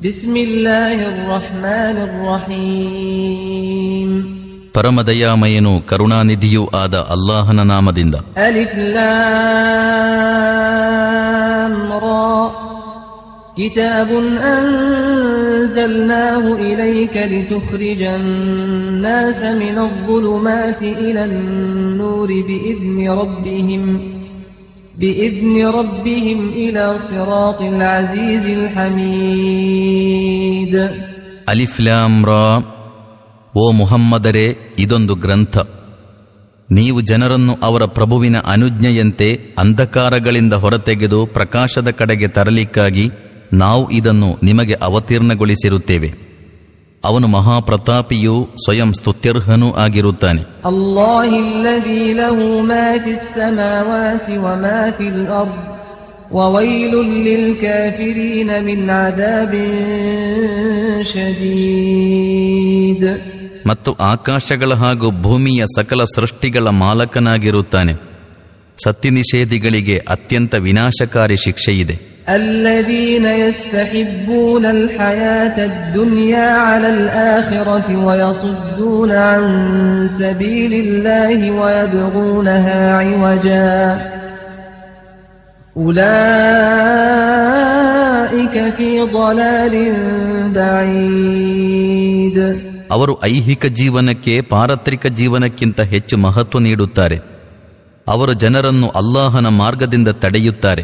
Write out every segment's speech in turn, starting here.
بسم الله الرحمن الرحيم ಪರಮದಯಾಮಯನೂ ಕರುಣಾನಿಧಿಯೂ ಆದ ಅಲ್ಲಾಹನ ನಾಮದಿಂದ ألف لام را كتاب أنزلناه إليك لتخرج الناس من الظلمات إلى النور بإذن ربهم بإذن ربهم إلى صراط العزيز الحميد ಅಲಿಫ್ಲಾಮ್ ರಾ ಓ ಮುಹಮ್ಮದರೇ ಇದೊಂದು ಗ್ರಂಥ ನೀವು ಜನರನ್ನು ಅವರ ಪ್ರಭುವಿನ ಅನುಜ್ಞೆಯಂತೆ ಅಂಧಕಾರಗಳಿಂದ ಹೊರತೆಗೆದು ಪ್ರಕಾಶದ ಕಡೆಗೆ ತರಲಿಕ್ಕಾಗಿ ನಾವು ಇದನ್ನು ನಿಮಗೆ ಅವತೀರ್ಣಗೊಳಿಸಿರುತ್ತೇವೆ ಅವನು ಮಹಾಪ್ರತಾಪಿಯು ಸ್ವಯಂ ಸ್ತುತ್ಯರ್ಹನು ಆಗಿರುತ್ತಾನೆ. ಮತ್ತು ಆಕಾಶಗಳ ಹಾಗೂ ಭೂಮಿಯ ಸಕಲ ಸೃಷ್ಟಿಗಳ ಮಾಲಕನಾಗಿರುತ್ತಾನೆ. ಸತ್ಯ ನಿಷೇಧಿಗಳಿಗೆ ಅತ್ಯಂತ ವಿನಾಶಕಾರಿ ಶಿಕ್ಷೆಯಿದೆ. الذين يستحبون الحياة الدنيا على الآخرة ويصدون عن سبيل الله ويبغونها عوجا أولئك في ضلال بعيد ಅವರು ಐಹಿಕ ಜೀವನಕ್ಕೆ ಪಾರತ್ರಿಕ ಜೀವನಕ್ಕಿಂತ ಹೆಚ್ಚು ಮಹತ್ವ ನೀಡುತ್ತಾರೆ ಅವರು ಜನರನ್ನು ಅಲ್ಲಾಹನ ಮಾರ್ಗದಿಂದ ತಡೆಯುತ್ತಾರೆ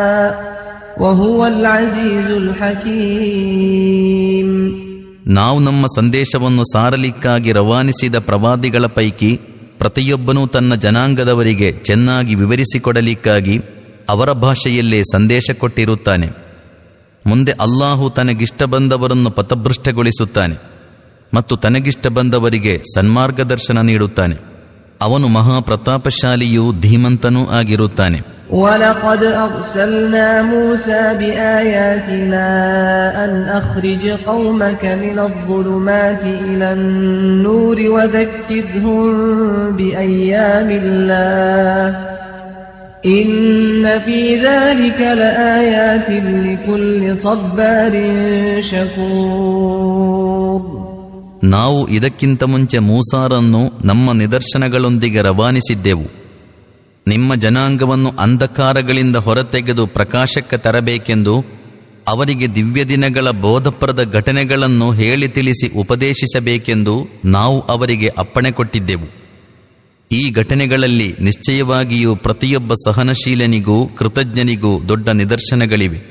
ನಾವು ನಮ್ಮ ಸಂದೇಶವನ್ನು ಸಾರಲಿಕ್ಕಾಗಿ ರವಾನಿಸಿದ ಪ್ರವಾದಿಗಳ ಪೈಕಿ ಪ್ರತಿಯೊಬ್ಬನೂ ತನ್ನ ಜನಾಂಗದವರಿಗೆ ಚೆನ್ನಾಗಿ ವಿವರಿಸಿಕೊಡಲಿಕ್ಕಾಗಿ ಅವರ ಭಾಷೆಯಲ್ಲೇ ಸಂದೇಶ ಕೊಟ್ಟಿರುತ್ತಾನೆ. ಮುಂದೆ ಅಲ್ಲಾಹು ತನಗಿಷ್ಟ ಬಂದವರನ್ನು ಪಥಭೃಷ್ಟಗೊಳಿಸುತ್ತಾನೆ ಮತ್ತು ತನಗಿಷ್ಟ ಬಂದವರಿಗೆ ಸನ್ಮಾರ್ಗದರ್ಶನ ನೀಡುತ್ತಾನೆ. ಅವನು ಮಹಾಪ್ರತಾಪಶಾಲಿಯೂ ಧೀಮಂತನೂ ಆಗಿರುತ್ತಾನೆ. ولقد أرسلنا موسى بآياتنا أن أخرج قومك من الظلمات إلى النور وذكرهم بأيام الله إن في ذلك لآيات لكل صبار شكور ನಾವು ಇದಕ್ಕಿಂತ ಮುಂಚೆ ಮೂಸಾರನ್ನು ನಮ್ಮ ನಿದರ್ಶನಗಳೊಂದಿಗೆ ರವಾನಿಸಿದ್ದೆವು ನಿಮ್ಮ ಜನಾಂಗವನ್ನು ಅಂಧಕಾರಗಳಿಂದ ಹೊರತೆಗೆದು ಪ್ರಕಾಶಕ್ಕೆ ತರಬೇಕೆಂದು ಅವರಿಗೆ ದಿವ್ಯ ದಿನಗಳ ಬೋಧಪ್ರದ ಘಟನೆಗಳನ್ನು ಹೇಳಿ ತಿಳಿಸಿ ಉಪದೇಶಿಸಬೇಕೆಂದು ನಾವು ಅವರಿಗೆ ಅಪ್ಪಣೆ ಕೊಟ್ಟಿದ್ದೆವು. ಈ ಘಟನೆಗಳಲ್ಲಿ ನಿಶ್ಚಯವಾಗಿಯೂ ಪ್ರತಿಯೊಬ್ಬ ಸಹನಶೀಲನಿಗೂ ಕೃತಜ್ಞನಿಗೂ ದೊಡ್ಡ ನಿದರ್ಶನಗಳಿವೆ.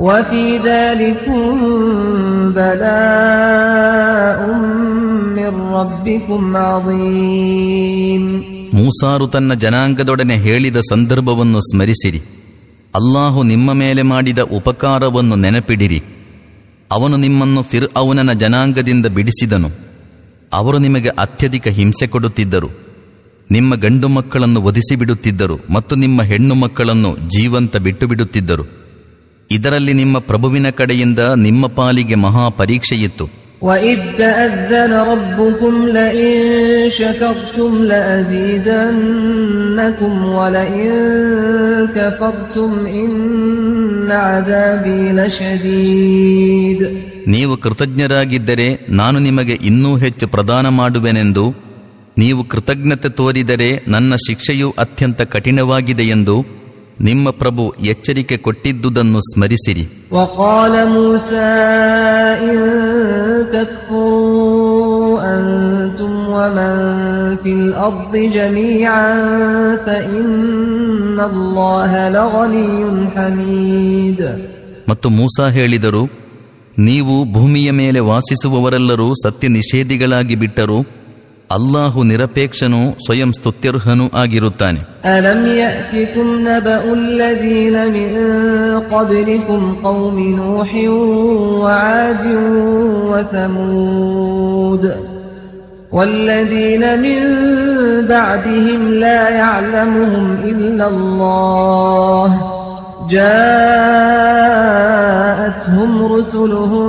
وفي ذلكم بلاء من ربكم عظيم ಮೂಸಾರು ತನ್ನ ಜನಾಂಗದೊಡನೆ ಹೇಳಿದ ಸಂದರ್ಭವನ್ನು ಸ್ಮರಿಸಿರಿ ಅಲ್ಲಾಹು ನಿಮ್ಮ ಮೇಲೆ ಮಾಡಿದ ಉಪಕಾರವನ್ನು ನೆನಪಿಡಿರಿ ಅವನು ನಿಮ್ಮನ್ನು ಫಿರ್ ಅವನನ ಜನಾಂಗದಿಂದ ಬಿಡಿಸಿದನು ಅವರು ನಿಮಗೆ ಅತ್ಯಧಿಕ ಹಿಂಸೆ ಕೊಡುತ್ತಿದ್ದರು ನಿಮ್ಮ ಗಂಡು ಮಕ್ಕಳನ್ನು ವಧಿಸಿಬಿಡುತ್ತಿದ್ದರು ಮತ್ತು ನಿಮ್ಮ ಹೆಣ್ಣು ಮಕ್ಕಳನ್ನು ಜೀವಂತ ಬಿಟ್ಟು ಬಿಡುತ್ತಿದ್ದರು ಇದರಲ್ಲಿ ನಿಮ್ಮ ಪ್ರಭುವಿನ ಕಡೆಯಿಂದ ನಿಮ್ಮ ಪಾಲಿಗೆ ಮಹಾ ಪರೀಕ್ಷೆಯಿತ್ತು. ನೀವು ಕೃತಜ್ಞರಾಗಿದ್ದರೆ ನಾನು ನಿಮಗೆ ಇನ್ನೂ ಹೆಚ್ಚು ಪ್ರದಾನ ಮಾಡುವೆನೆಂದು ನೀವು ಕೃತಜ್ಞತೆ ತೋರಿದರೆ ನನ್ನ ಶಿಕ್ಷೆಯು ಅತ್ಯಂತ ಕಠಿಣವಾಗಿದೆ ಎಂದು ನಿಮ್ಮ ಪ್ರಭು ಎಚ್ಚರಿಕೆ ಕೊಟ್ಟಿದ್ದುದನ್ನು ಸ್ಮರಿಸಿರಿ. ಮತ್ತು ಮೂಸಾ ಹೇಳಿದರು ನೀವು ಭೂಮಿಯ ಮೇಲೆ ವಾಸಿಸುವವರೆಲ್ಲರೂ ಸತ್ಯ ನಿಷೇಧಿಗಳಾಗಿ ಬಿಟ್ಟರು ಅಲ್ಲಾಹು ನಿರಪೇಕ್ಷನೂ ಸ್ವಯಂ ಸ್ತುತ್ಯರ್ಹನೂ ಆಗಿರುತ್ತಾನೆ ألم يأتكم نبأ الذين من قبلكم قوم نوح وعاد وثمود والذين من بعدهم لا يعلمهم إلا الله جاءتهم رسلهم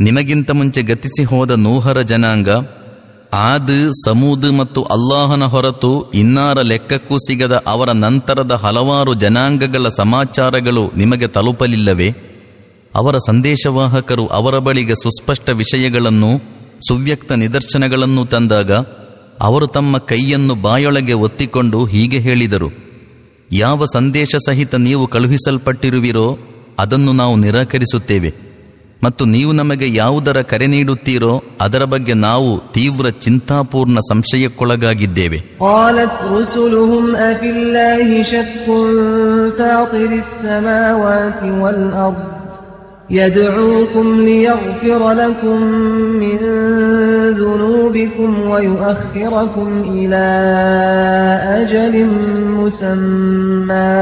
ನಿಮಗಿಂತ ಮುಂಚೆ ಗತಿಸಿ ಹೋದ ನೂಹರ ಜನಾಂಗ, ಆದ್, ಸಮೂದ್ ಮತ್ತು ಅಲ್ಲಾಹನ ಹೊರತು ಇನ್ನಾರ ಲೆಕ್ಕಕ್ಕೂ ಸಿಗದ ಅವರ ನಂತರದ ಹಲವಾರು ಜನಾಂಗಗಳ ಸಮಾಚಾರಗಳು ನಿಮಗೆ ತಲುಪಲಿಲ್ಲವೇ? ಅವರ ಸಂದೇಶವಾಹಕರು ಅವರ ಬಳಿಗೆ ಸುಸ್ಪಷ್ಟ ವಿಷಯಗಳನ್ನು, ಸುವ್ಯಕ್ತ ನಿದರ್ಶನಗಳನ್ನು ತಂದಾಗ ಅವರು ತಮ್ಮ ಕೈಯನ್ನು ಬಾಯೊಳಗೆ ಒತ್ತಿಕೊಂಡು ಹೀಗೆ ಹೇಳಿದರು, ಯಾವ ಸಂದೇಶ ಸಹಿತ ನೀವು ಕಳುಹಿಸಲ್ಪಟ್ಟಿರುವಿರೋ ಅದನ್ನು ನಾವು ನಿರಾಕರಿಸುತ್ತೇವೆ. ಮತ್ತು ನೀವು ನಮಗೆ ಯಾವುದರ ಕರೆ ನೀಡುತ್ತೀರೋ ಅದರ ಬಗ್ಗೆ ನಾವು ತೀವ್ರ ಚಿಂತಾಪೂರ್ಣ ಸಂಶಯಕ್ಕೊಳಗಾಗಿದ್ದೇವೆ قالت رسلهم أفي الله شك فاطر السماوات والأرض يدعوكم ليغفر لكم من ذنوبكم ويؤخركم إلى أجل مسمى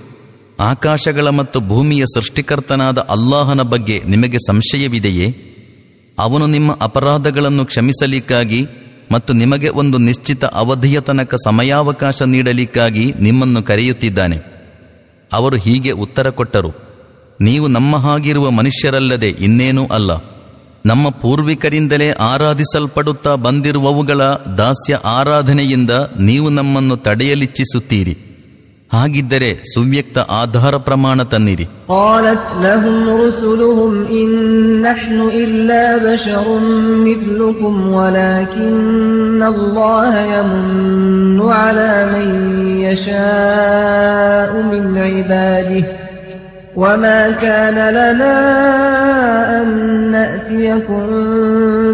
ಆಕಾಶಗಳ ಮತ್ತು ಭೂಮಿಯ ಸೃಷ್ಟಿಕರ್ತನಾದ ಅಲ್ಲಾಹನ ಬಗ್ಗೆ ನಿಮಗೆ ಸಂಶಯವಿದೆಯೇ? ಅವನು ನಿಮ್ಮ ಅಪರಾಧಗಳನ್ನು ಕ್ಷಮಿಸಲಿಕ್ಕಾಗಿ ಮತ್ತು ನಿಮಗೆ ಒಂದು ನಿಶ್ಚಿತ ಅವಧಿಯ ತನಕ ಸಮಯಾವಕಾಶ ನೀಡಲಿಕ್ಕಾಗಿ ನಿಮ್ಮನ್ನು ಕರೆಯುತ್ತಿದ್ದಾನೆ. ಅವರು ಹೀಗೆ ಉತ್ತರ ಕೊಟ್ಟರು. ನೀವು ನಮ್ಮ ಹಾಗಿರುವ ಮನುಷ್ಯರಲ್ಲದೆ ಇನ್ನೇನೂ ಅಲ್ಲ. ನಮ್ಮ ಪೂರ್ವಿಕರಿಂದಲೇ ಆರಾಧಿಸಲ್ಪಡುತ್ತಾ ಬಂದಿರುವವುಗಳ ದಾಸ್ಯ ಆರಾಧನೆಯಿಂದ ನೀವು ನಮ್ಮನ್ನು ತಡೆಯಲಿಚ್ಛಿಸುತ್ತೀರಿ. ಹಾಗಿದ್ದರೆ ಸುವ್ಯಕ್ತ ಆಧಾರ ಪ್ರಮಾಣ ತನ್ನಿರಿ قالت لهم رسلهم إن نحن إلا بشر مثلكم ولكن الله يمن على من يشاء من عباده وما كان لنا أن نأتيكم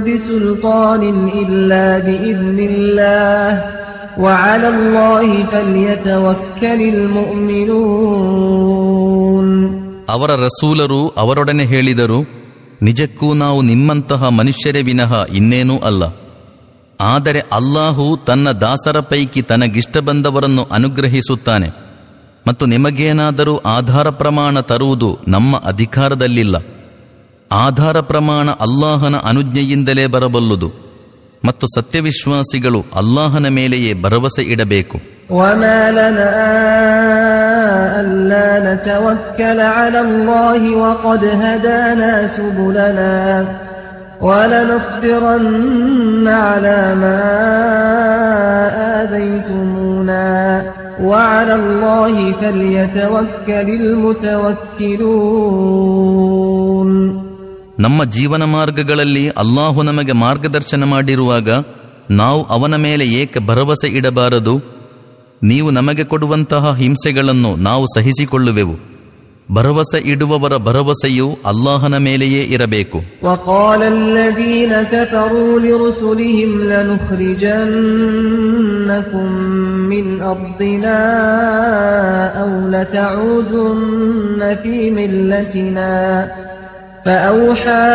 بسلطان إلا بإذن الله وعلى الله فليتوكل المؤمنون ಅವರ ರಸೂಲರು ಅವರೊಡನೆ ಹೇಳಿದರು ನಿಜಕ್ಕೂ ನಾವು ನಿಮ್ಮಂತಹ ಮನುಷ್ಯರೇ ವಿನಃ ಇನ್ನೇನೂ ಅಲ್ಲ ಆದರೆ ಅಲ್ಲಾಹು ತನ್ನ ದಾಸರ ಪೈಕಿ ತನಗಿಷ್ಟ ಬಂದವರನ್ನು ಅನುಗ್ರಹಿಸುತ್ತಾನೆ ಮತ್ತು ನಿಮಗೇನಾದರೂ ಆಧಾರ ಪ್ರಮಾಣ ತರುವುದು ನಮ್ಮ ಅಧಿಕಾರದಲ್ಲಿಲ್ಲ ಆಧಾರ ಪ್ರಮಾಣ ಅಲ್ಲಾಹನ ಅನುಜ್ಞೆಯಿಂದಲೇ ಬರಬಲ್ಲುದು ಮತ್ತು ಸತ್ಯವಿಶ್ವಾಸಿಗಳು ಅಲ್ಲಾಹನ ಮೇಲೆಯೇ ಭರವಸೆ ಇಡಬೇಕು. ನಮ್ಮ ಜೀವನ ಮಾರ್ಗಗಳಲ್ಲಿ ಅಲ್ಲಾಹು ನಮಗೆ ಮಾರ್ಗದರ್ಶನ ಮಾಡಿರುವಾಗ ನಾವು ಅವನ ಮೇಲೆ ಏಕೆ ಭರವಸೆ ಇಡಬಾರದು? ನೀವು ನಮಗೆ ಕೊಡುವಂತಹ ಹಿಂಸೆಗಳನ್ನು ನಾವು ಸಹಿಸಿಕೊಳ್ಳುವೆವು. ಭರವಸೆ ಇಡುವವರ ಭರವಸೆಯು ಅಲ್ಲಾಹನ ಮೇಲೆಯೇ ಇರಬೇಕು. فأوحى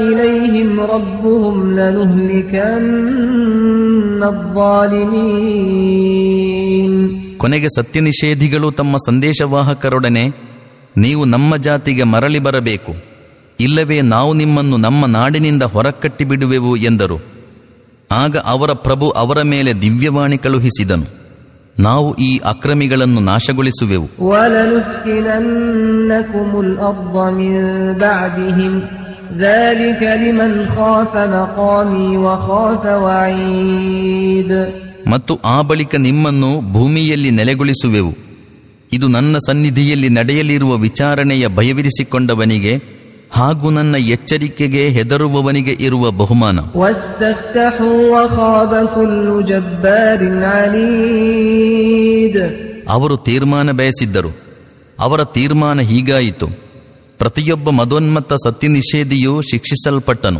إليهم ربهم لنهلكن الظالمين ಕೊನೆಗೆ ಸತ್ಯನಿಷೇಧಿಗಳು ತಮ್ಮ ಸಂದೇಶವಾಹಕರೊಡನೆ ನೀವು ನಮ್ಮ ಜಾತಿಗೆ ಮರಳಿ ಬರಬೇಕು ಇಲ್ಲವೇ ನಾವು ನಿಮ್ಮನ್ನು ನಮ್ಮ ನಾಡಿನಿಂದ ಹೊರಕಟ್ಟಿ ಬಿಡುವೆವು ಎಂದರು ಆಗ ಅವರ ಪ್ರಭು ಅವರ ಮೇಲೆ ದಿವ್ಯವಾಣಿ ಕಳುಹಿಸಿದನು ನಾವು ಈ ಅಕ್ರಮಿಗಳನ್ನು ನಾಶಗೊಳಿಸುವೆವು. ಮತ್ತು ಆ ಬಳಿಕ ನಿಮ್ಮನ್ನು ಭೂಮಿಯಲ್ಲಿ ನೆಲೆಗೊಳಿಸುವೆವು. ಇದು ನನ್ನ ಸನ್ನಿಧಿಯಲ್ಲಿ ನಡೆಯಲಿರುವ ವಿಚಾರಣೆಯ ಭಯವಿರಿಸಿಕೊಂಡವನಿಗೆ ಹಾಗೂ ನನ್ನ ಎಚ್ಚರಿಕೆಗೆ ಹೆದರುವವನಿಗೆ ಇರುವ ಬಹುಮಾನ. ಅವರು ತೀರ್ಮಾನ ಬಯಸಿದ್ದರು. ಅವರ ತೀರ್ಮಾನ ಹೀಗಾಯಿತು. ಪ್ರತಿಯೊಬ್ಬ ಮದೋನ್ಮತ್ತ ಸತ್ಯ ನಿಷೇಧಿಯು ಶಿಕ್ಷಿಸಲ್ಪಟ್ಟನು.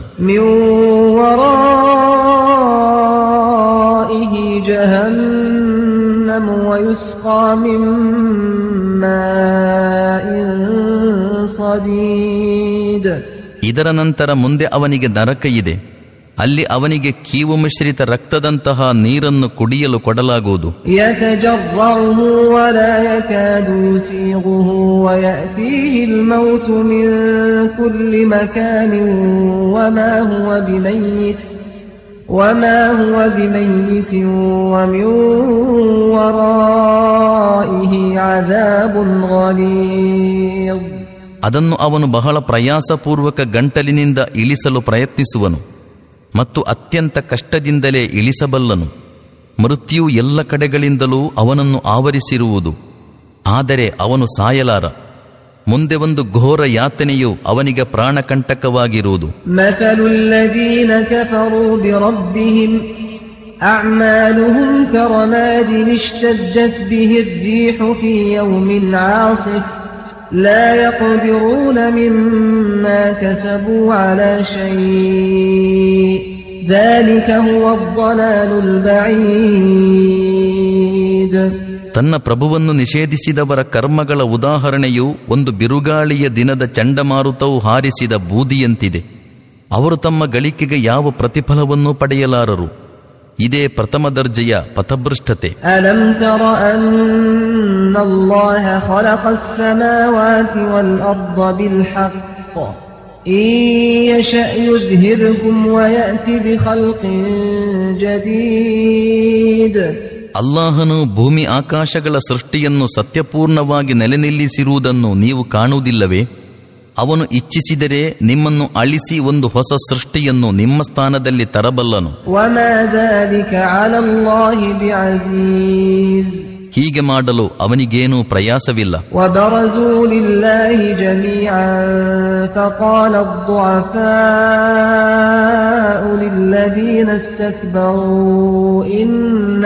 ಜಹನ್ನಮು ಇದರ ನಂತರ ಮುಂದೆ ಅವನಿಗೆ ನರಕ ಇದೆ. ಅಲ್ಲಿ ಅವನಿಗೆ ಕೀವು ಮಿಶ್ರಿತ ರಕ್ತದಂತಹ ನೀರನ್ನು ಕುಡಿಯಲು ಕೊಡಲಾಗುವುದು. ಅದನ್ನು ಅವನು ಬಹಳ ಪ್ರಯಾಸಪೂರ್ವಕ ಗಂಟಲಿನಿಂದ ಇಳಿಸಲು ಪ್ರಯತ್ನಿಸುವನು ಮತ್ತು ಅತ್ಯಂತ ಕಷ್ಟದಿಂದಲೇ ಇಳಿಸಬಲ್ಲನು ಮೃತ್ಯು ಎಲ್ಲ ಕಡೆಗಳಿಂದಲೂ ಅವನನ್ನು ಆವರಿಸಿರುವುದು ಆದರೆ ಅವನು ಸಾಯಲಾರ ಮುಂದೆ ಒಂದು ಘೋರ ಯಾತನೆಯು ಅವನಿಗೆ ಪ್ರಾಣಕಂಟಕವಾಗಿರುವುದು مثل الذين كفروا بربهم أعمالهم كرماد اشتدت به الريح في يوم عاصف لا يقدرون مما كسبوا على شيء ذلك هو الضلال البعيد ತನ್ನ ಪ್ರಭುವನ್ನು ನಿಷೇಧಿಸಿದವರ ಕರ್ಮಗಳ ಉದಾಹರಣೆಯು ಒಂದು ಬಿರುಗಾಳಿಯ ದಿನದ ಚಂಡಮಾರುತವು ಹಾರಿಸಿದ ಬೂದಿಯಂತಿದೆ ಅವರು ತಮ್ಮ ಗಳಿಕೆಗೆ ಯಾವ ಪ್ರತಿಫಲವನ್ನೂ ಪಡೆಯಲಾರರು ಇದೇ ಪ್ರಥಮ ದರ್ಜೆಯ ಪಥಭೃಷ್ಟತೆ ألم تر أن الله خلق السماوات والأرض بالحق إن يشأ يذهبكم ويأتي بخلق جديد ಅಲ್ಲಾಹನು ಭೂಮಿ ಆಕಾಶಗಳ ಸೃಷ್ಟಿಯನ್ನು ಸತ್ಯಪೂರ್ಣವಾಗಿ ನೆಲೆನಿಲ್ಲಿಸಿರುವುದನ್ನು ನೀವು ಕಾಣುವುದಿಲ್ಲವೇ ಅವನು ಇಚ್ಛಿಸಿದರೆ ನಿಮ್ಮನ್ನು ಅಳಿಸಿ ಒಂದು ಹೊಸ ಸೃಷ್ಟಿಯನ್ನು ನಿಮ್ಮ ಸ್ಥಾನದಲ್ಲಿ ತರಬಲ್ಲನು. ಹೀಗೆ ಮಾಡಲು ಅವನಿಗೇನೂ ಪ್ರಯಾಸವಿಲ್ಲ. ಇನ್ನ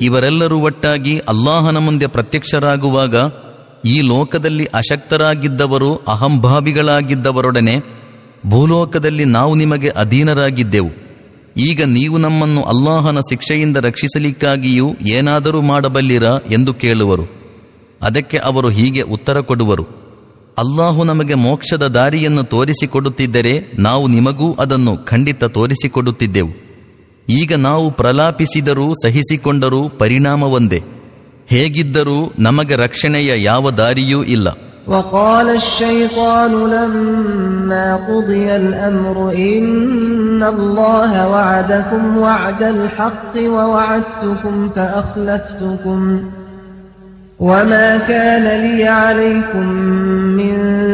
ಇವರೆಲ್ಲರೂ ಒಟ್ಟಾಗಿ ಅಲ್ಲಾಹನ ಮುಂದೆ ಪ್ರತ್ಯಕ್ಷರಾಗುವಾಗ ಈ ಲೋಕದಲ್ಲಿ ಅಶಕ್ತರಾಗಿದ್ದವರು, ಅಹಂಭಾವಿಗಳಾಗಿದ್ದವರೊಡನೆ ಭೂಲೋಕದಲ್ಲಿ ನಾವು ನಿಮಗೆ ಅಧೀನರಾಗಿದ್ದೆವು. ಈಗ ನೀವು ನಮ್ಮನ್ನು ಅಲ್ಲಾಹನ ಶಿಕ್ಷೆಯಿಂದ ರಕ್ಷಿಸಲಿಕ್ಕಾಗಿಯೂ ಏನಾದರೂ ಮಾಡಬಲ್ಲಿರಾ ಎಂದು ಕೇಳುವರು. ಅದಕ್ಕೆ ಅವರು ಹೀಗೆ ಉತ್ತರ ಕೊಡುವರು. ಅಲ್ಲಾಹು ನಮಗೆ ಮೋಕ್ಷದ ದಾರಿಯನ್ನು ತೋರಿಸಿಕೊಡುತ್ತಿದ್ದರೆ ನಾವು ನಿಮಗೂ ಅದನ್ನು ಖಂಡಿತ ತೋರಿಸಿಕೊಡುತ್ತಿದ್ದೆವು. ಈಗ ನಾವು ಪ್ರಲಾಪಿಸಿದರೂ ಸಹಿಸಿಕೊಂಡರೂ ಪರಿಣಾಮ ಒಂದೇ ಹೇಗಿದ್ದರೂ ನಮಗೆ ರಕ್ಷಣೆಯ ಯಾವ ದಾರಿಯೂ ಇಲ್ಲ وقال الشيطان لما قضي الأمر إن الله وعدكم وعد الحق ووعدتكم فأخلفتكم وما كان لي عليكم من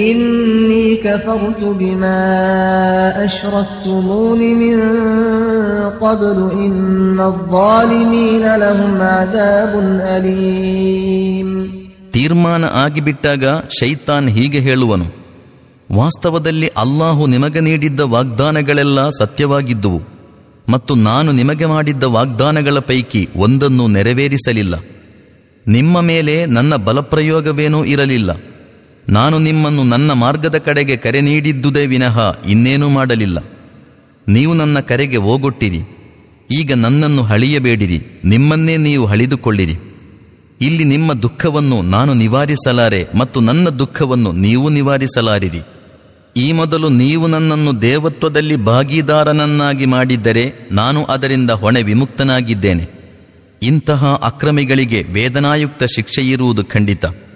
إني كفرت بما أشركتمون من قبل إن الظالمين لهم عذاب أليم ತೀರ್ಮಾನ ಆಗಿಬಿಟ್ಟಾಗ ಶೈತಾನ್ ಹೀಗೆ ಹೇಳುವನು ವಾಸ್ತವದಲ್ಲಿ ಅಲ್ಲಾಹು ನಿಮಗೆ ನೀಡಿದ್ದ ವಾಗ್ದಾನಗಳೆಲ್ಲ ಸತ್ಯವಾಗಿದ್ದುವು ಮತ್ತು ನಾನು ನಿಮಗೆ ಮಾಡಿದ್ದ ವಾಗ್ದಾನಗಳ ಪೈಕಿ ಒಂದನ್ನು ನೆರವೇರಿಸಲಿಲ್ಲ ನಿಮ್ಮ ಮೇಲೆ ನನ್ನ ಬಲಪ್ರಯೋಗವೇನೂ ಇರಲಿಲ್ಲ ನಾನು ನಿಮ್ಮನ್ನು ನನ್ನ ಮಾರ್ಗದ ಕಡೆಗೆ ಕರೆ ನೀಡಿದ್ದುದೇ ವಿನಃ ಇನ್ನೇನೂ ಮಾಡಲಿಲ್ಲ. ನೀವು ನನ್ನ ಕರೆಗೆ ಹೋಗೊಟ್ಟಿರಿ. ಈಗ ನನ್ನನ್ನು ಹಳಿಯಬೇಡಿರಿ ನಿಮ್ಮನ್ನೇ ನೀವು ಹಳಿದುಕೊಳ್ಳಿರಿ ಇಲ್ಲಿ ನಿಮ್ಮ ದುಃಖವನ್ನು ನಾನು ನಿವಾರಿಸಲಾರೆ ಮತ್ತು ನನ್ನ ದುಃಖವನ್ನು ನೀವು ನಿವಾರಿಸಲಾರಿರಿ. ಈ ಮೊದಲು ನೀವು ನನ್ನನ್ನು ದೇವತ್ವದಲ್ಲಿ ಭಾಗಿದಾರನನ್ನಾಗಿ ಮಾಡಿದ್ದರೆ ನಾನು ಅದರಿಂದ ಹೊಣೆ ವಿಮುಕ್ತನಾಗಿದ್ದೇನೆ. ಇಂತಹ ಅಕ್ರಮಿಗಳಿಗೆ ವೇದನಾಯುಕ್ತ ಶಿಕ್ಷೆಯಿರುವುದು ಖಂಡಿತ.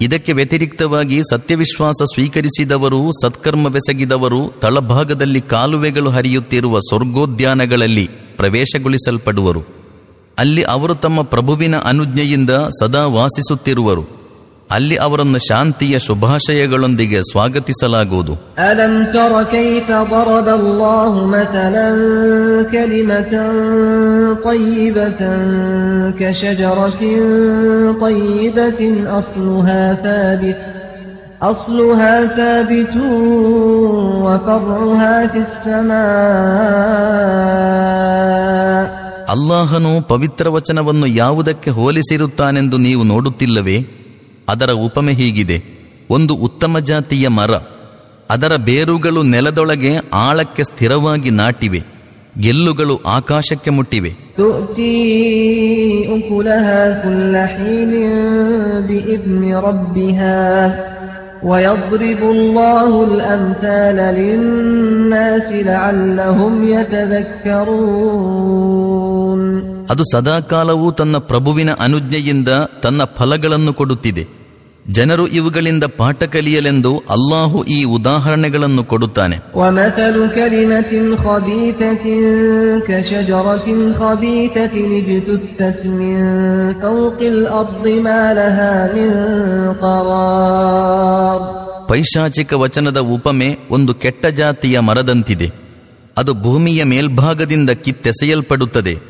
ಇದಕ್ಕೆ ವ್ಯತಿರಿಕ್ತವಾಗಿ ಸತ್ಯವಿಶ್ವಾಸ ಸ್ವೀಕರಿಸಿದವರು, ಸತ್ಕರ್ಮವೆಸಗಿದವರು, ತಳಭಾಗದಲ್ಲಿ ಕಾಲುವೆಗಳು ಹರಿಯುತ್ತಿರುವ ಸ್ವರ್ಗೋದ್ಯಾನಗಳಲ್ಲಿ ಪ್ರವೇಶಗೊಳಿಸಲ್ಪಡುವರು. ಅಲ್ಲಿ ಅವರು ತಮ್ಮ ಪ್ರಭುವಿನ ಅನುಜ್ಞೆಯಿಂದ ಸದಾ ವಾಸಿಸುತ್ತಿರುವರು. ಅಲ್ಲಿ ಅವರನ್ನು ಶಾಂತಿಯ ಶುಭಾಶಯಗಳೊಂದಿಗೆ ಸ್ವಾಗತಿಸಲಾಗುವುದು ألم تر كيف ضرب الله مثلا كلمة طيبة كشجرة طيبة أصلها ثابت أصلها ثابت وفرعها في السماء ಅಲ್ಲಾಹನು ಪವಿತ್ರ ವಚನವನ್ನು ಯಾವುದಕ್ಕೆ ಹೋಲಿಸಿರುತ್ತಾನೆಂದು ನೀವು ನೋಡುತ್ತಿಲ್ಲವೇ ಅದರ ಉಪಮೆ ಹೀಗಿದೆ. ಒಂದು ಉತ್ತಮ ಜಾತಿಯ ಮರ ಅದರ ಬೇರುಗಳು ನೆಲದೊಳಗೆ ಆಳಕ್ಕೆ ಸ್ಥಿರವಾಗಿ ನಾಟಿವೆ ಗೆಲ್ಲುಗಳು ಆಕಾಶಕ್ಕೆ ಮುಟ್ಟಿವೆ. ಅದು ಸದಾಕಾಲವೂ ತನ್ನ ಪ್ರಭುವಿನ ಅನುಜ್ಞೆಯಿಂದ ತನ್ನ ಫಲಗಳನ್ನು ಕೊಡುತ್ತಿದೆ. ಜನರು ಇವುಗಳಿಂದ ಪಾಠ ಕಲಿಯಲೆಂದು ಅಲ್ಲಾಹು ಈ ಉದಾಹರಣೆಗಳನ್ನು ಕೊಡುತ್ತಾನೆ. ಪೈಶಾಚಿಕ ವಚನದ ಉಪಮೆ ಒಂದು ಕೆಟ್ಟ ಜಾತಿಯ ಮರದಂತಿದೆ. ಅದು ಭೂಮಿಯ ಮೇಲ್ಭಾಗದಿಂದ ಕಿತ್ತೆಸೆಯಲ್ಪಡುತ್ತದೆ.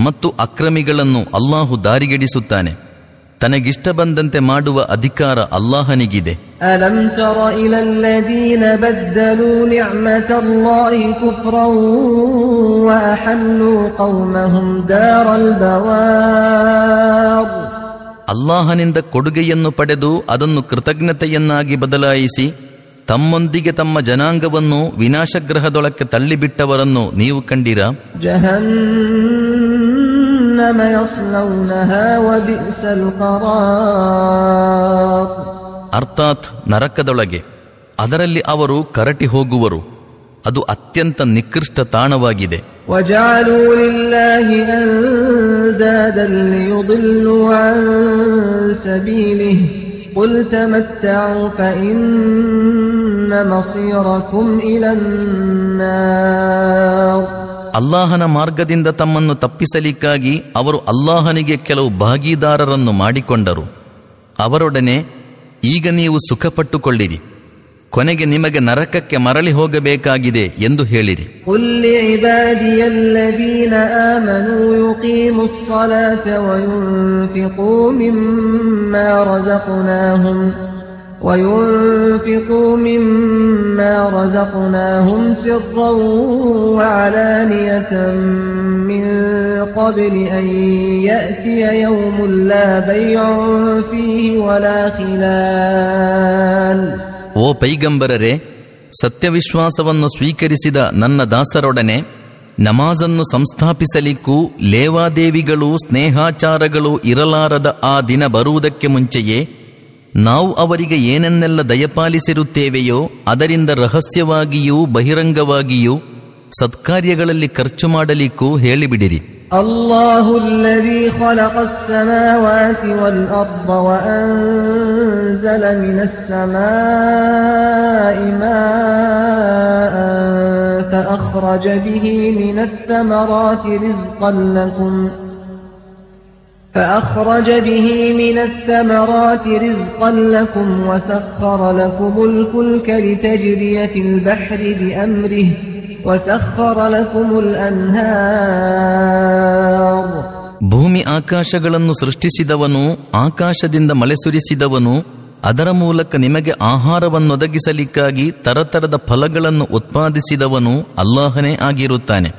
ಮತ್ತು ಅಕ್ರಮಿಗಳನ್ನು ಅಲ್ಲಾಹು ದಾರಿಗೆಡಿಸುತ್ತಾನೆ. ತನಗಿಷ್ಟ ಬಂದಂತೆ ಮಾಡುವ ಅಧಿಕಾರ ಅಲ್ಲಾಹನಿಗಿದೆ. ಅಲ್ಲಾಹನಿಂದ ಕೊಡುಗೆಯನ್ನು ಪಡೆದು ಅದನ್ನು ಕೃತಜ್ಞತೆಯನ್ನಾಗಿ ಬದಲಾಯಿಸಿ ತಮ್ಮೊಂದಿಗೆ ತಮ್ಮ ಜನಾಂಗವನ್ನು ವಿನಾಶಗ್ರಹದೊಳಕ್ಕೆ ತಳ್ಳಿಬಿಟ್ಟವರನ್ನು ನೀವು ಕಂಡಿರ? ಜಹನ್ جهنم يصلونها وبئس القرار ಅರ್ಥಾತ್ ನರಕದೊಳಗೆ ಅದರಲ್ಲಿ ಅವರು ಕರಟಿ ಹೋಗುವರು ಅದು ಅತ್ಯಂತ ನಿಕೃಷ್ಟ ತಾಣವಾಗಿದೆ ಅಲ್ಲಾಹನ ಮಾರ್ಗದಿಂದ ತಮ್ಮನ್ನು ತಪ್ಪಿಸಲಿಕ್ಕಾಗಿ ಅವರು ಅಲ್ಲಾಹನಿಗೆ ಕೆಲವು ಭಾಗೀದಾರರನ್ನು ಮಾಡಿಕೊಂಡರು. ಅವರೊಡನೆ, ಈಗ ನೀವು ಸುಖಪಟ್ಟುಕೊಳ್ಳಿರಿ. ಕೊನೆಗೆ ನಿಮಗೆ ನರಕಕ್ಕೆ ಮರಳಿ ಹೋಗಬೇಕಾಗಿದೆ ಎಂದು ಹೇಳಿರಿ. ಉಲ್ಲಿ وينفقوا مما رزقناهم وينفقوا مما رزقناهم سرا وعلانية من قبل أن يأتي يوم لا بيع فيه ولا خلال ಓ ಪೈಗಂಬರರೆ ಸತ್ಯವಿಶ್ವಾಸವನ್ನು ಸ್ವೀಕರಿಸಿದ ನನ್ನ ದಾಸರೊಡನೆ ನಮಾಜನ್ನು ಸಂಸ್ಥಾಪಿಸಲಿಕ್ಕೂ ಲೇವಾದೇವಿಗಳು ಸ್ನೇಹಾಚಾರಗಳು ಇರಲಾರದ ಆ ದಿನ ಬರುವುದಕ್ಕೆ ಮುಂಚೆಯೇ ನಾವು ಅವರಿಗೆ ಏನನ್ನೆಲ್ಲ ದಯಪಾಲಿಸಿರುತ್ತೇವೆಯೋ ಅದರಿಂದ ರಹಸ್ಯವಾಗಿಯೂ ಬಹಿರಂಗವಾಗಿಯೂ ಸತ್ಕಾರ್ಯಗಳಲ್ಲಿ ಖರ್ಚು ಮಾಡಲಿಕ್ಕೂ ಹೇಳಿಬಿಡಿರಿ الله الذي خلق السماوات والأرض وأنزل من السماء ماء فأخرج به من الثمرات رزقا لكم فأخرج به من الثمرات رزقا لكم وسخر لكم الفلك لتجري في البحر بأمره وسخر لكم الأنهار ಭೂಮಿ ಆಕಾಶಗಳನ್ನು ಸೃಷ್ಟಿಸಿದವನು ಆಕಾಶದಿಂದ ಮಳೆ ಸುರಿಸಿದವನು ಅದರ ಮೂಲಕ ನಿಮಗೆ ಆಹಾರವನ್ನೊದಗಿಸಲಿಕ್ಕಾಗಿ ತರತರದ ಫಲಗಳನ್ನು ಉತ್ಪಾದಿಸಿದವನು ಅಲ್ಲಾಹನೇ ಆಗಿರುತ್ತಾನೆ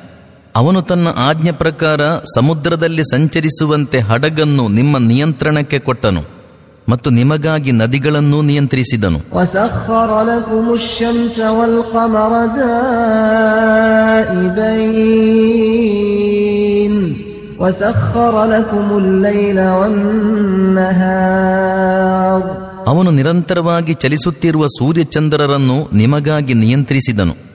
ಅವನು ತನ್ನ ಆಜ್ಞೆ ಪ್ರಕಾರ ಸಮುದ್ರದಲ್ಲಿ ಸಂಚರಿಸುವಂತೆ ಹಡಗನ್ನು ನಿಮ್ಮ ನಿಯಂತ್ರಣಕ್ಕೆ ಕೊಟ್ಟನು ಮತ್ತು ನಿಮಗಾಗಿ ನದಿಗಳನ್ನು ನಿಯಂತ್ರಿಸಿದನು. ಅವನು ನಿರಂತರವಾಗಿ ಚಲಿಸುತ್ತಿರುವ ಸೂರ್ಯಚಂದ್ರರನ್ನು ನಿಮಗಾಗಿ ನಿಯಂತ್ರಿಸಿದನು.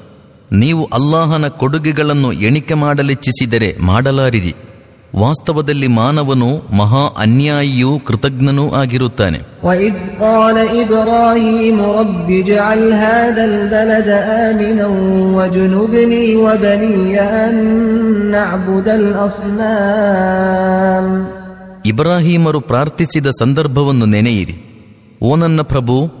ನೀವು ಅಲ್ಲಾಹನ ಕೊಡುಗೆಗಳನ್ನು ಎಣಿಕೆ ಮಾಡಲಿಚ್ಛಿಸಿದರೆ ಮಾಡಲಾರಿರಿ. ವಾಸ್ತವದಲ್ಲಿ ಮಾನವನು ಮಹಾ ಅನ್ಯಾಯಿಯೂ ಕೃತಜ್ಞನೂ ಆಗಿರುತ್ತಾನೆ. ಇಬ್ರಾಹಿಮರು ಪ್ರಾರ್ಥಿಸಿದ ಸಂದರ್ಭವನ್ನು ನೆನೆಯಿರಿ. ಓ ನನ್ನ ಪ್ರಭು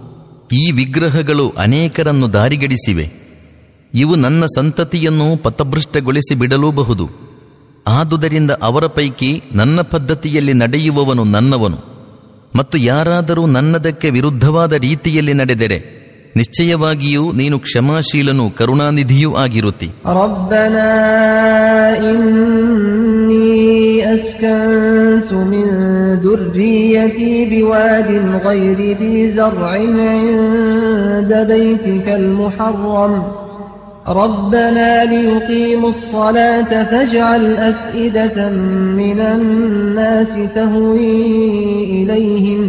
ಈ ವಿಗ್ರಹಗಳು ಅನೇಕರನ್ನು ದಾರಿಗಡಿಸಿವೆ. ಇವು ನನ್ನ ಸಂತತಿಯನ್ನು ಪಥಭೃಷ್ಟಗೊಳಿಸಿ ಬಿಡಲೂಬಹುದು. ಆದುದರಿಂದ ಅವರ ಪೈಕಿ ನನ್ನ ಪದ್ಧತಿಯಲ್ಲಿ ನಡೆಯುವವನು ನನ್ನವನು. ಮತ್ತು ಯಾರಾದರೂ ನನ್ನದಕ್ಕೆ ವಿರುದ್ಧವಾದ ರೀತಿಯಲ್ಲಿ ನಡೆದರೆ ನಿಶ್ಚಯವಾಗಿಯೂ ನೀನು ಕ್ಷಮಾಶೀಲನೂ ಕರುಣಾನಿಧಿಯೂ ಆಗಿರುತ್ತಿ ربنا إني أسكنت من ذريتي بواد غير ذي زرع عند بيتك المحرم ربنا ليقيموا الصلاة فاجعل أفئدة من الناس تهوي إليهم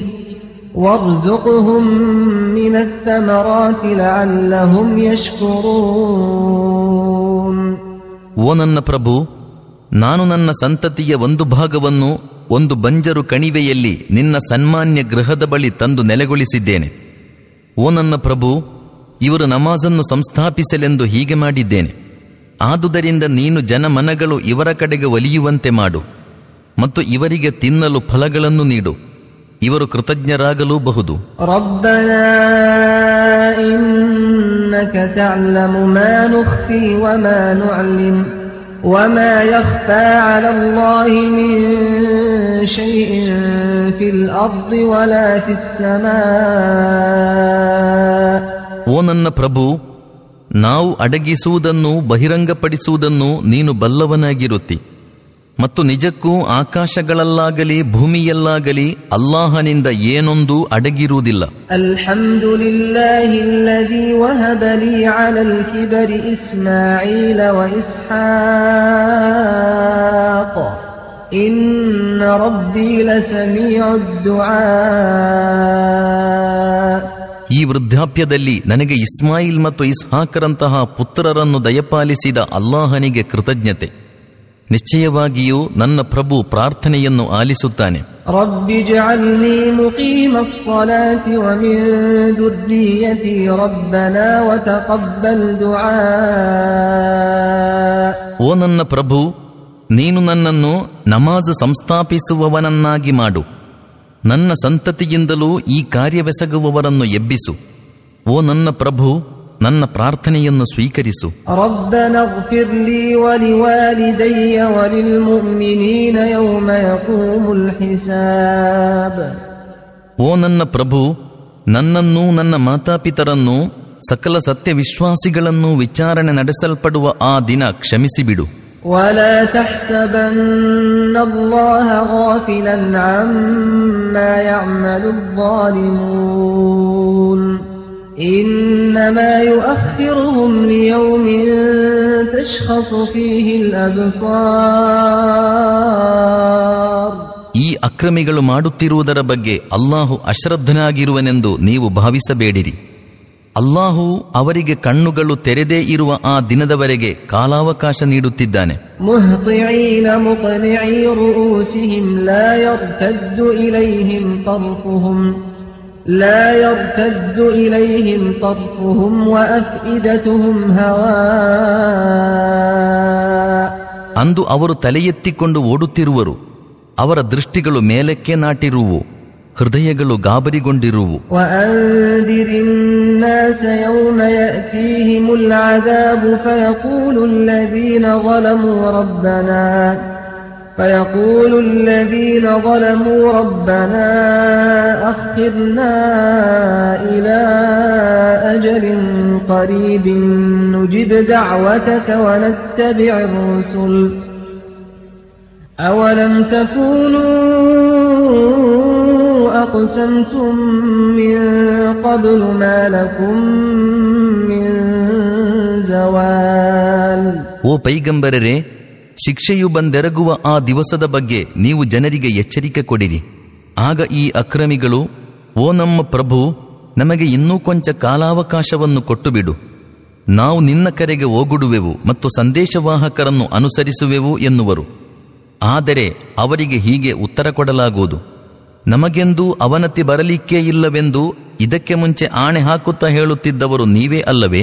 وارزقهم من الثمرات لعلهم يشكرون ಓ ನನ್ನ ಪ್ರಭು ನಾನು ನನ್ನ ಸಂತತಿಯ ಒಂದು ಭಾಗವನ್ನು ಒಂದು ಬಂಜರು ಕಣಿವೆಯಲ್ಲಿ ನಿನ್ನ ಸನ್ಮಾನ್ಯ ಗೃಹದ ಬಳಿ ತಂದು ನೆಲೆಗೊಳಿಸಿದ್ದೇನೆ ಓ ನನ್ನ ಪ್ರಭು ಇವರು ನಮಾಜನ್ನು ಸಂಸ್ಥಾಪಿಸಲೆಂದು ಹೀಗೆ ಮಾಡಿದ್ದೇನೆ ಆದುದರಿಂದ ನೀನು ಜನಮನಗಳು ಇವರ ಕಡೆಗೆ ಒಲಿಯುವಂತೆ ಮಾಡು ಮತ್ತು ಇವರಿಗೆ ತಿನ್ನಲು ಫಲಗಳನ್ನು ನೀಡು ಇವರು ಕೃತಜ್ಞರಾಗಲೂಬಹುದು ربنا إنك تعلم ما نخفي وما نعلن وما يخفى على الله من شيء في الأرض ولا في السماء ಓ ನನ್ನ ಪ್ರಭು ನಾವು ಅಡಗಿಸುವುದನ್ನು ಬಹಿರಂಗಪಡಿಸುವುದನ್ನು ನೀನು ಬಲ್ಲವನಾಗಿರುತ್ತಿ ಮತ್ತು ನಿಜಕ್ಕೂ ಆಕಾಶಗಳಲ್ಲಾಗಲಿ ಭೂಮಿಯಲ್ಲಾಗಲಿ ಅಲ್ಲಾಹನಿಂದ ಏನೊಂದು ಅಡಗಿರುವುದಿಲ್ಲ. ಈ ವೃದ್ಧಾಪ್ಯದಲ್ಲಿ ನನಗೆ ಇಸ್ಮಾಯಿಲ್ ಮತ್ತು ಇಸ್ಹಾಕರಂತಹ ಪುತ್ರರನ್ನು ದಯಪಾಲಿಸಿದ ಅಲ್ಲಾಹನಿಗೆ ಕೃತಜ್ಞತೆ. ನಿಶ್ಚಯವಾಗಿಯೂ ನನ್ನ ಪ್ರಭು ಪ್ರಾರ್ಥನೆಯನ್ನು ಆಲಿಸುತ್ತಾನೆ. ಓ ನನ್ನ ಪ್ರಭು ನೀನು ನನ್ನನ್ನು ನಮಾಜ್ ಸಂಸ್ಥಾಪಿಸುವವನನ್ನಾಗಿ ಮಾಡು. ನನ್ನ ಸಂತತಿಯಿಂದಲೂ ಈ ಕಾರ್ಯವೆಸಗುವವರನ್ನು ಎಬ್ಬಿಸು. ಓ ನನ್ನ ಪ್ರಭು ನನ್ನ ಪ್ರಾರ್ಥನೆಯನ್ನು ಸ್ವೀಕರಿಸು ربنا اغفر لي ولوالدي وللمؤمنين يوم يقوم الحساب ಓ ನನ್ನ ಪ್ರಭು ನನ್ನನ್ನೂ ನನ್ನ ಮಾತಾಪಿತರನ್ನು ಸಕಲ ಸತ್ಯವಿಶ್ವಾಸಿಗಳನ್ನು ವಿಚಾರಣೆ ನಡೆಸಲ್ಪಡುವ ಆ ದಿನ ಕ್ಷಮಿಸಿಬಿಡು ولا تحسبن الله غافلا عما يعمل الظالمون إنما يؤخرهم ليوم تشخص فيه الأبصار ಈ ಅಕ್ರಮಿಗಳು ಮಾಡುತ್ತಿರುವುದರ ಬಗ್ಗೆ ಅಲ್ಲಾಹು ಅಶ್ರದ್ಧನಾಗಿರುವನೆಂದು ನೀವು ಭಾವಿಸಬೇಡಿರಿ ಅಲ್ಲಾಹು ಅವರಿಗೆ ಕಣ್ಣುಗಳು ತೆರೆದೇ ಇರುವ ಆ ದಿನದವರೆಗೆ ಕಾಲಾವಕಾಶ ನೀಡುತ್ತಿದ್ದಾನೆ مهطعين مقنعي رؤوسهم لا يرتد إليهم طرفهم لا يرتد إليهم طرفهم وأفئدتهم هواء ಅಂದು ಅವರು ತಲೆ ಎತ್ತಿಕೊಂಡು ಓಡುತ್ತಿರುವರು ಅವರ ದೃಷ್ಟಿಗಳು ಮೇಲಕ್ಕೆ ನಾಟಿರುವು ಹೃದಯಗಳು ಗಾಬರಿಗೊಂಡಿರುವು وأنذر فيقول الذين ظلموا ربنا أخذنا إلى أجل قريب نجب دعوتك ونتبع الرسل. أولم تكونوا أقسمتم من قبل ما لكم من زوال؟ ஓ பைகம்பரரே ಶಿಕ್ಷೆಯು ಬಂದೆರಗುವ ಆ ದಿವಸದ ಬಗ್ಗೆ ನೀವು ಜನರಿಗೆ ಎಚ್ಚರಿಕೆ ಕೊಡಿರಿ. ಆಗ ಈ ಅಕ್ರಮಿಗಳು, ಓ ನಮ್ಮ ಪ್ರಭು, ನಮಗೆ ಇನ್ನೂ ಕೊಂಚ ಕಾಲಾವಕಾಶವನ್ನು ಕೊಟ್ಟುಬಿಡು. ನಾವು ನಿನ್ನ ಕರೆಗೆ ಓಗುಡುವೆವು ಮತ್ತು ಸಂದೇಶವಾಹಕರನ್ನು ಅನುಸರಿಸುವೆವು ಎನ್ನುವರು. ಆದರೆ ಅವರಿಗೆ ಹೀಗೆ ಉತ್ತರ ಕೊಡಲಾಗುವುದು. ನಮಗೆಂದೂ ಅವನತಿ ಬರಲಿಕ್ಕೇ ಇಲ್ಲವೆಂದು ಇದಕ್ಕೆ ಮುಂಚೆ ಆಣೆ ಹಾಕುತ್ತಾ ಹೇಳುತ್ತಿದ್ದವರು ನೀವೇ ಅಲ್ಲವೇ?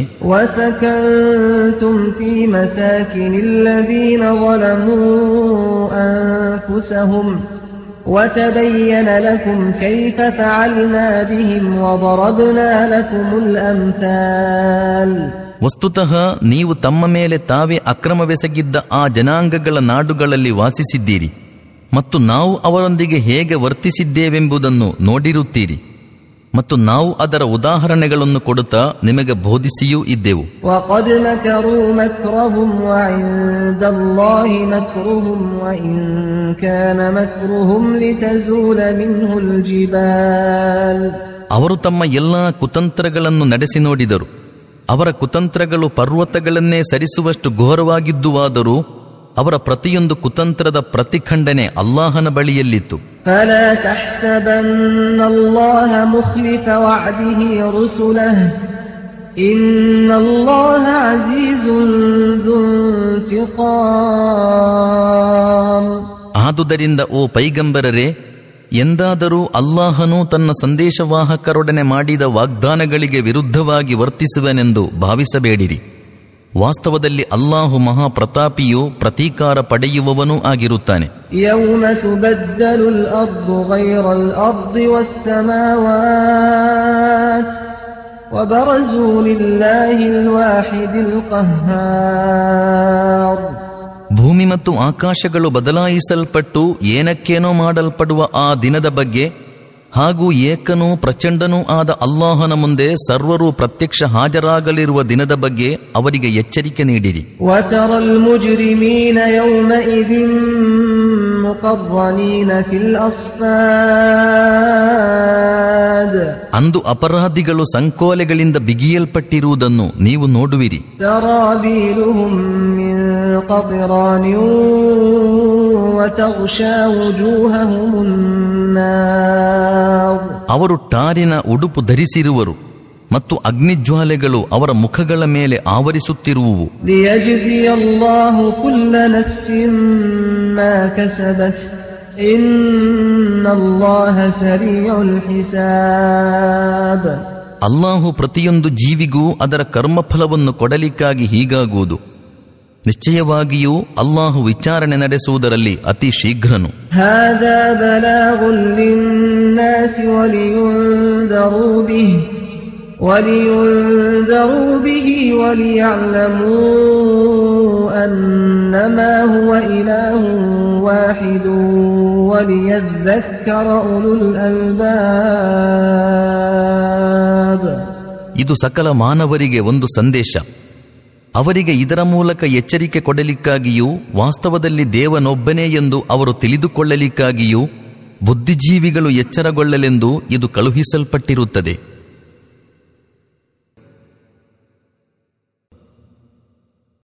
ವಸ್ತುತಃ ನೀವು ತಮ್ಮ ಮೇಲೆ ತಾವೇ ಅಕ್ರಮವೆಸಗಿದ್ದ ಆ ಜನಾಂಗಗಳ ನಾಡುಗಳಲ್ಲಿ ವಾಸಿಸಿದ್ದೀರಿ ಮತ್ತು ನಾವು ಅವರೊಂದಿಗೆ ಹೇಗೆ ವರ್ತಿಸಿದ್ದೇವೆಂಬುದನ್ನು ನೋಡಿರುತ್ತೀರಿ. ಮತ್ತು ನಾವು ಅದರ ಉದಾಹರಣೆಗಳನ್ನು ಕೊಡುತ್ತಾ ನಿಮಗೆ ಬೋಧಿಸಿಯೂ ಇದ್ದೆವು. ಅವರು ತಮ್ಮ ಎಲ್ಲಾ ಕುತಂತ್ರಗಳನ್ನು ನಡೆಸಿ ನೋಡಿದರು. ಅವರ ಕುತಂತ್ರಗಳು ಪರ್ವತಗಳನ್ನೇ ಸರಿಸುವಷ್ಟು ಘೋರವಾಗಿದ್ದುವಾದರೂ ಅವರ ಪ್ರತಿಯೊಂದು ಕುತಂತ್ರದ ಪ್ರತಿಖಂಡನೆ ಅಲ್ಲಾಹನ ಬಳಿಯಲ್ಲಿತ್ತು. ಆದುದರಿಂದ ಓ ಪೈಗಂಬರರೇ ಎಂದಾದರೂ ಅಲ್ಲಾಹನು ತನ್ನ ಸಂದೇಶವಾಹಕರೊಡನೆ ಮಾಡಿದ ವಾಗ್ದಾನಗಳಿಗೆ ವಿರುದ್ಧವಾಗಿ ವರ್ತಿಸುವನೆಂದು ಭಾವಿಸಬೇಡಿರಿ. ವಾಸ್ತವದಲ್ಲಿ ಅಲ್ಲಾಹು ಮಹಾಪ್ರತಾಪಿಯು ಪ್ರತೀಕಾರ ಪಡೆಯುವವನೂ ಆಗಿರುತ್ತಾನೆ. ಭೂಮಿ ಮತ್ತು ಆಕಾಶಗಳು ಬದಲಾಯಿಸಲ್ಪಟ್ಟು ಏನಕ್ಕೇನೋ ಮಾಡಲ್ಪಡುವ ಆ ದಿನದ ಬಗ್ಗೆ ಹಾಗೂ ಏಕನೂ ಪ್ರಚಂಡನೂ ಆದ ಅಲ್ಲಾಹನ ಮುಂದೆ ಸರ್ವರೂ ಪ್ರತ್ಯಕ್ಷ ಹಾಜರಾಗಲಿರುವ ದಿನದ ಬಗ್ಗೆ ಅವರಿಗೆ ಎಚ್ಚರಿಕೆ ನೀಡಿರಿ. ಅಂದು ಅಪರಾಧಿಗಳು ಸಂಕೋಲೆಗಳಿಂದ ಬಿಗಿಯಲ್ಪಟ್ಟಿರುವುದನ್ನು ನೀವು ನೋಡುವಿರಿ. ಅವರು ಟಾರಿನ ಉಡುಪು ಧರಿಸಿರುವರು ಮತ್ತು ಅಗ್ನಿಜ್ವಾಲೆಗಳು ಅವರ ಮುಖಗಳ ಮೇಲೆ ಆವರಿಸುತ್ತಿರುವುವು. ليجزي الله كل نفس ما كسبت إن الله سريع الحساب ಅಲ್ಲಾಹು ಪ್ರತಿಯೊಂದು ಜೀವಿಗೂ ಅದರ ಕರ್ಮಫಲವನ್ನು ಕೊಡಲಿಕ್ಕಾಗಿ ಹೀಗಾಗುವುದು ನಿಶ್ಚಯವಾಗಿಯೂ ಅಲ್ಲಾಹು ವಿಚಾರಣೆ ನಡೆಸುವುದರಲ್ಲಿ ಅತಿ ಶೀಘ್ರನು هذا بلاغ للناس ولينذروا به ولينذروا به وليعلموا أنما هو إله واحد وليذكر أولو الألباب ಇದು ಸಕಲ ಮಾನವರಿಗೆ ಒಂದು ಸಂದೇಶ ಅವರಿಗೆ ಇದರ ಮೂಲಕ ಎಚ್ಚರಿಕೆ ಕೊಡಲಿಕ್ಕಾಗಿಯೂ ವಾಸ್ತವದಲ್ಲಿ ದೇವನೊಬ್ಬನೇ ಎಂದು ಅವರು ತಿಳಿದುಕೊಳ್ಳಲಿಕ್ಕಾಗಿಯೂ ಬುದ್ಧಿಜೀವಿಗಳು ಎಚ್ಚರಗೊಳ್ಳಲೆಂದು ಇದು ಕಳುಹಿಸಲ್ಪಟ್ಟಿರುತ್ತದೆ